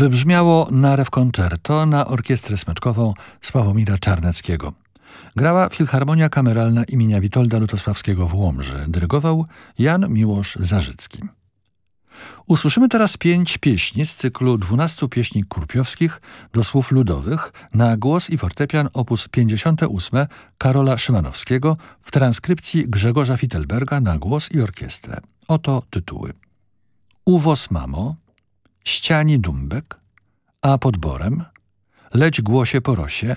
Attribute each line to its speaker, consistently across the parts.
Speaker 1: wybrzmiało Narew Concerto na orkiestrę smyczkową Sławomira Czarneckiego. Grała Filharmonia Kameralna imienia Witolda Lutosławskiego w Łomży. Dyrygował Jan Miłosz Zarzycki. Usłyszymy teraz pięć pieśni z cyklu dwunastu pieśni kurpiowskich do słów ludowych na głos i fortepian op. 58 Karola Szymanowskiego w transkrypcji Grzegorza Fittelberga na głos i orkiestrę. Oto tytuły. Uwos mamo, ściani dumbek, a podborem leć głosie porosie,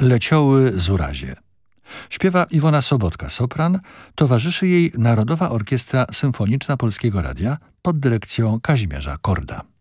Speaker 1: lecioły zurazie. Śpiewa Iwona Sobotka, sopran, towarzyszy jej Narodowa Orkiestra Symfoniczna Polskiego Radia pod dyrekcją Kazimierza Korda.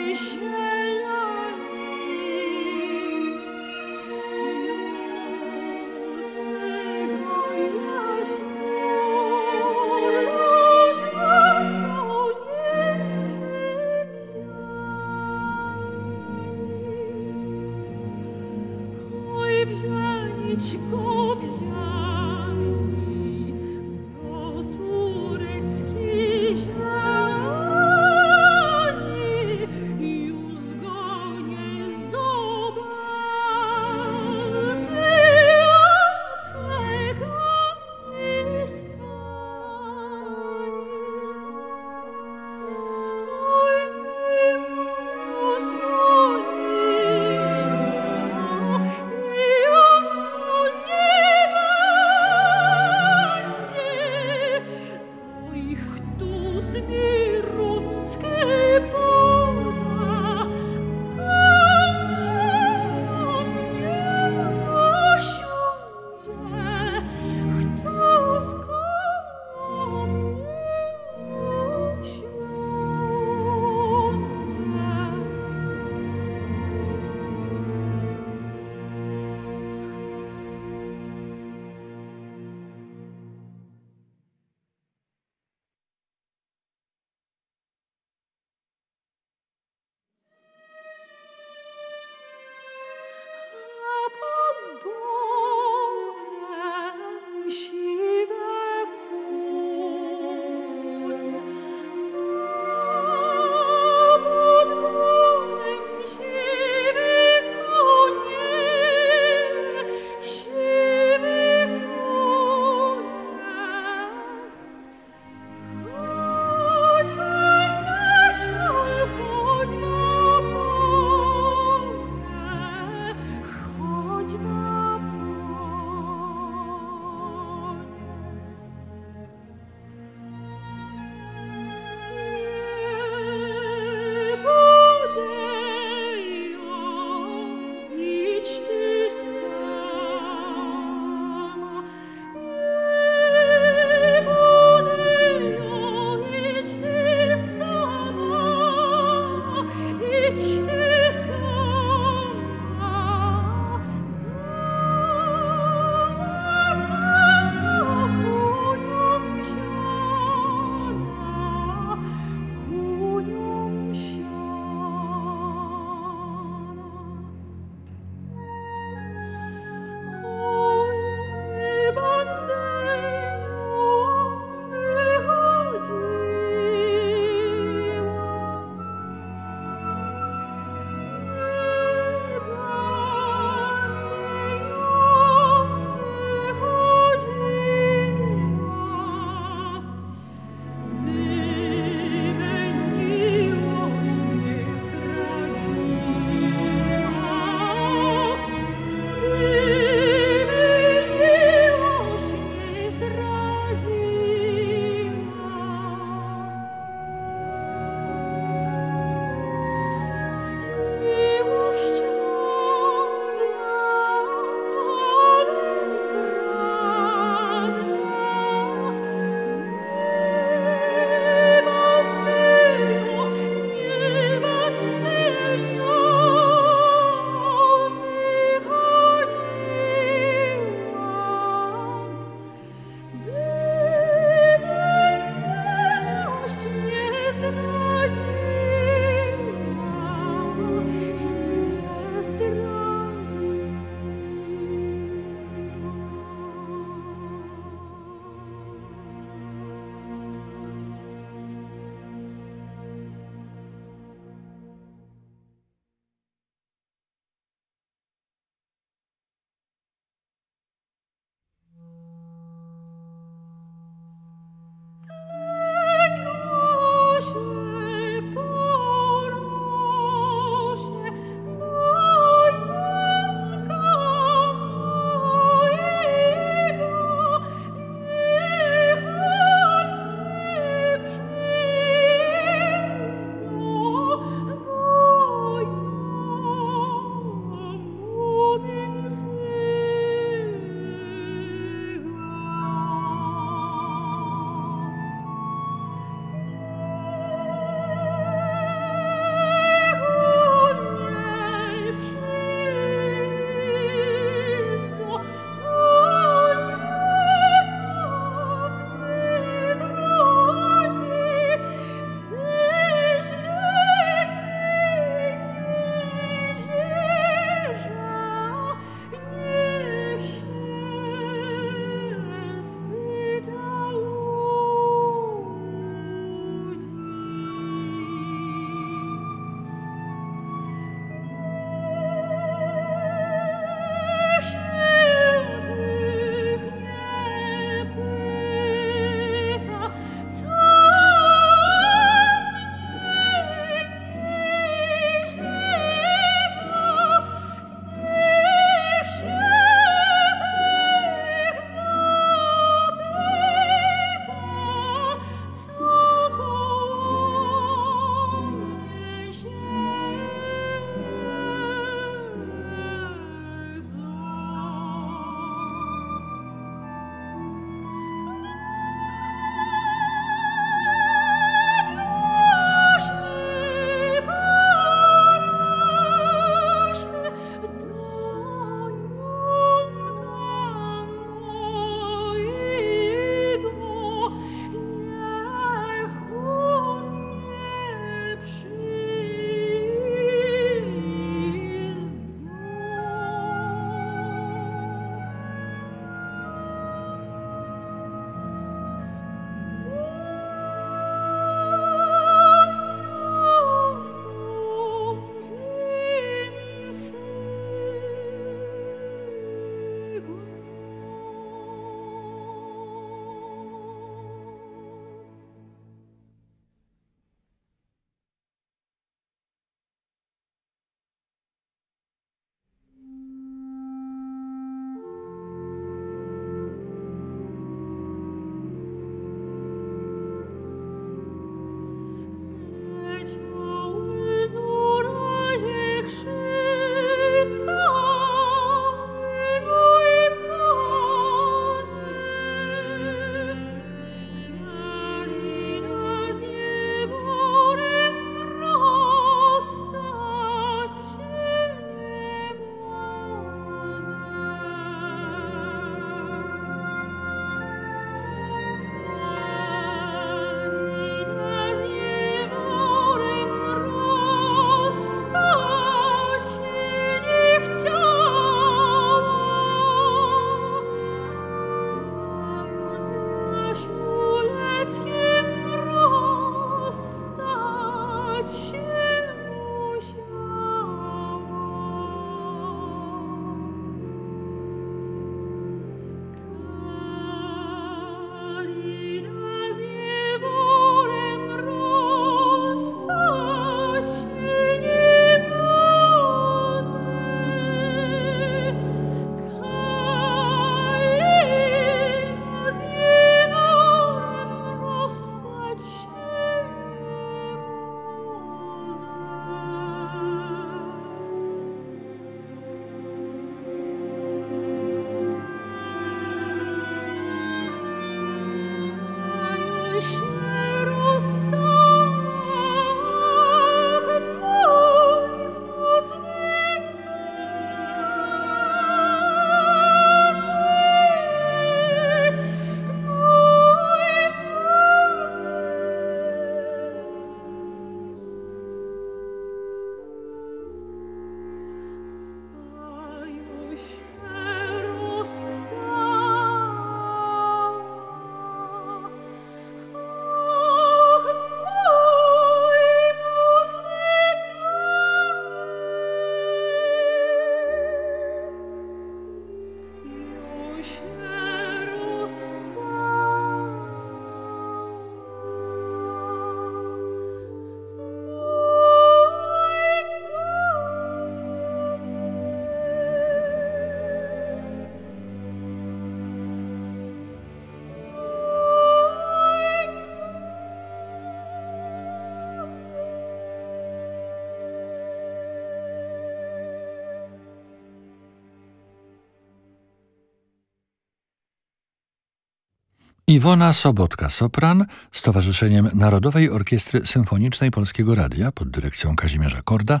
Speaker 1: Iwona Sobotka-Sopran z Towarzyszeniem Narodowej Orkiestry Symfonicznej Polskiego Radia pod dyrekcją Kazimierza Korda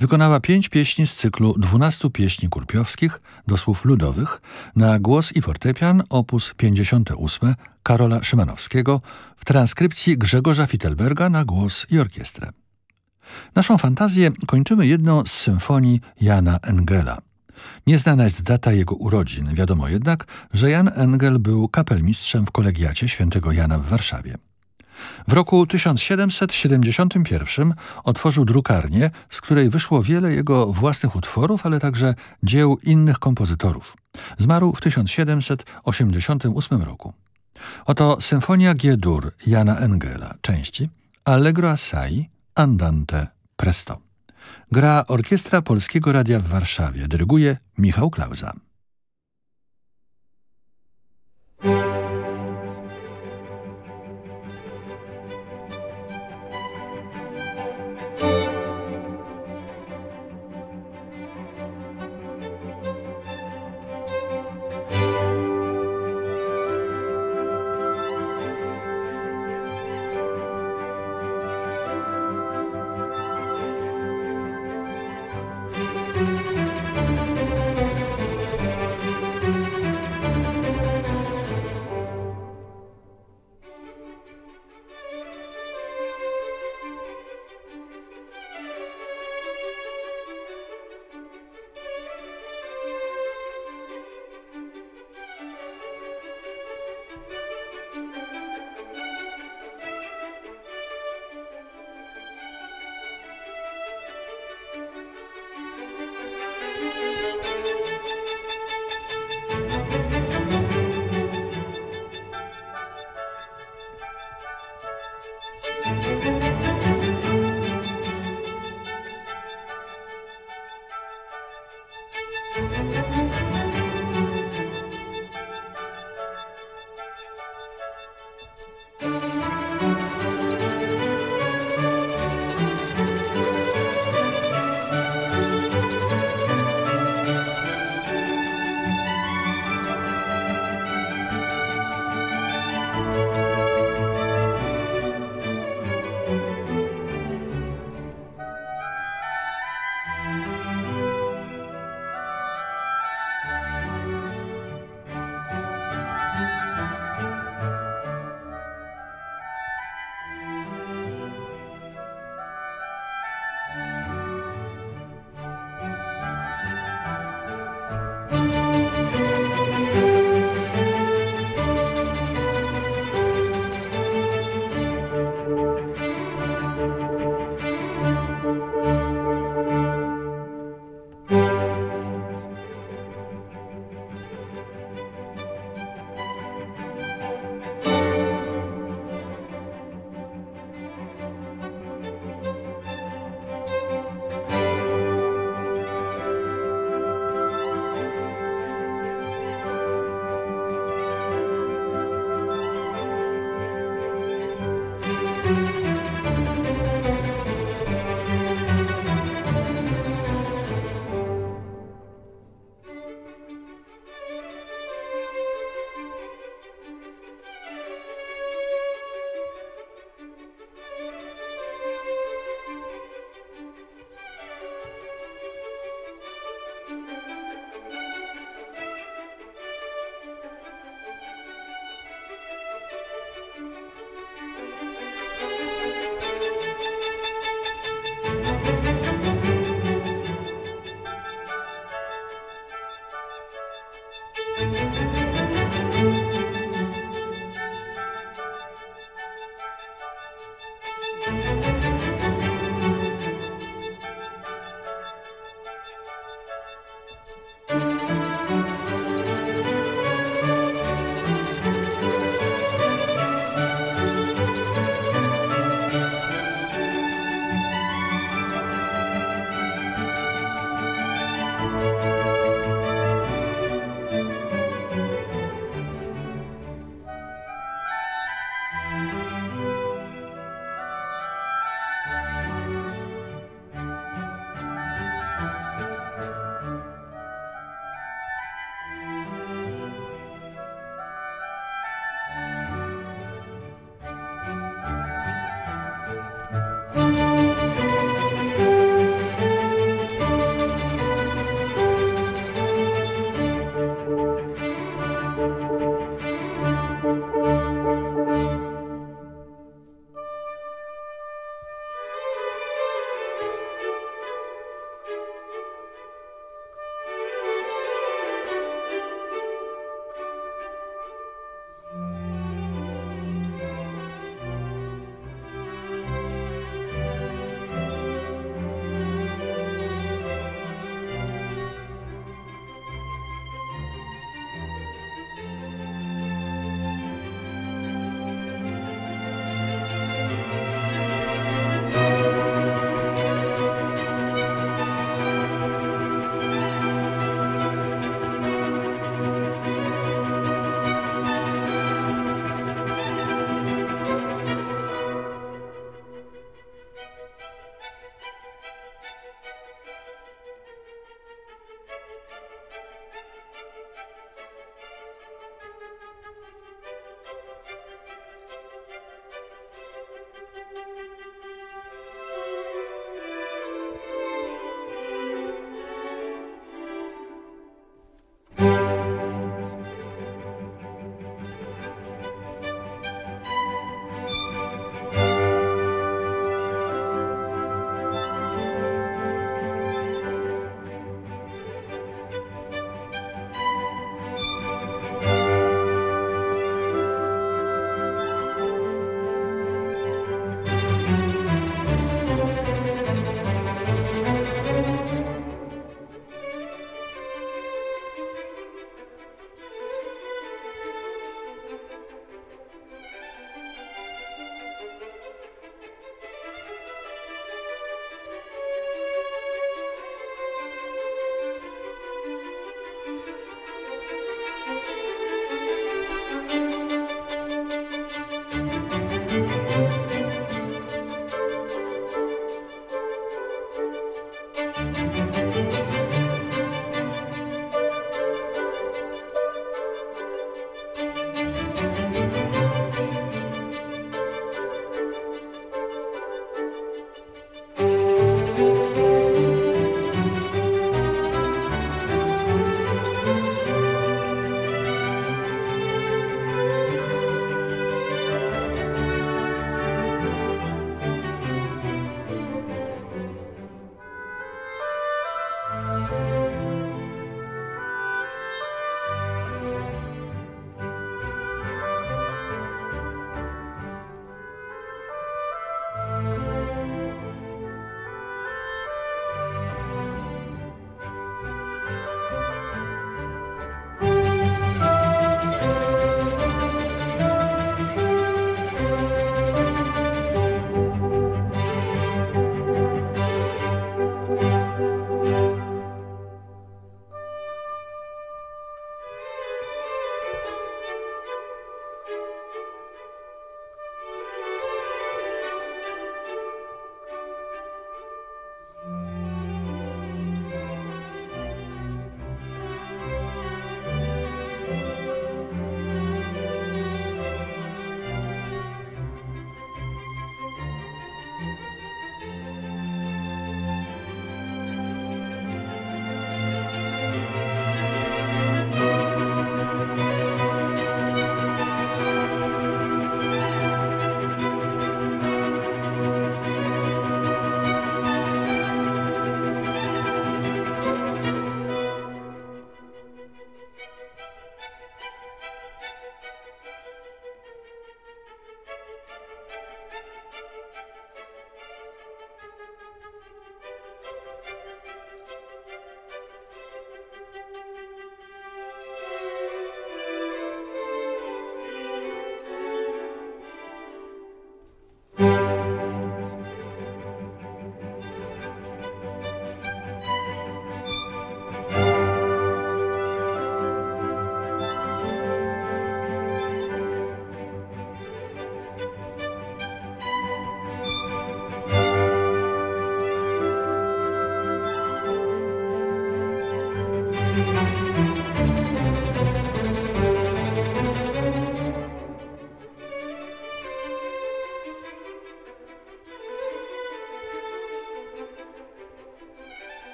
Speaker 1: wykonała pięć pieśni z cyklu dwunastu pieśni kurpiowskich do słów ludowych na głos i fortepian op. 58 Karola Szymanowskiego w transkrypcji Grzegorza Fittelberga na głos i orkiestrę. Naszą fantazję kończymy jedną z symfonii Jana Engela – Nieznana jest data jego urodzin. Wiadomo jednak, że Jan Engel był kapelmistrzem w kolegiacie świętego Jana w Warszawie. W roku 1771 otworzył drukarnię, z której wyszło wiele jego własnych utworów, ale także dzieł innych kompozytorów. Zmarł w 1788 roku. Oto Symfonia G-dur Jana Engela, części Allegro assai, Andante presto. Gra Orkiestra Polskiego Radia w Warszawie. Dyryguje Michał Klauza.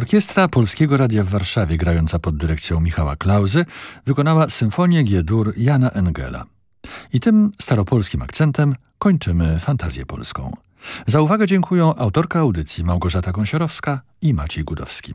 Speaker 1: Orkiestra Polskiego Radia w Warszawie, grająca pod dyrekcją Michała Klauzy, wykonała symfonię G-dur Jana Engela. I tym staropolskim akcentem kończymy fantazję polską. Za uwagę dziękują autorka audycji Małgorzata Gąsiorowska i Maciej Gudowski.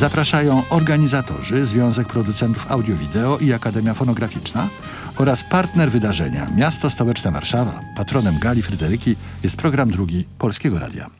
Speaker 1: Zapraszają organizatorzy, Związek Producentów Audio-Wideo i Akademia Fonograficzna oraz partner wydarzenia Miasto Stołeczne Warszawa. Patronem Gali Fryderyki jest program drugi Polskiego Radia.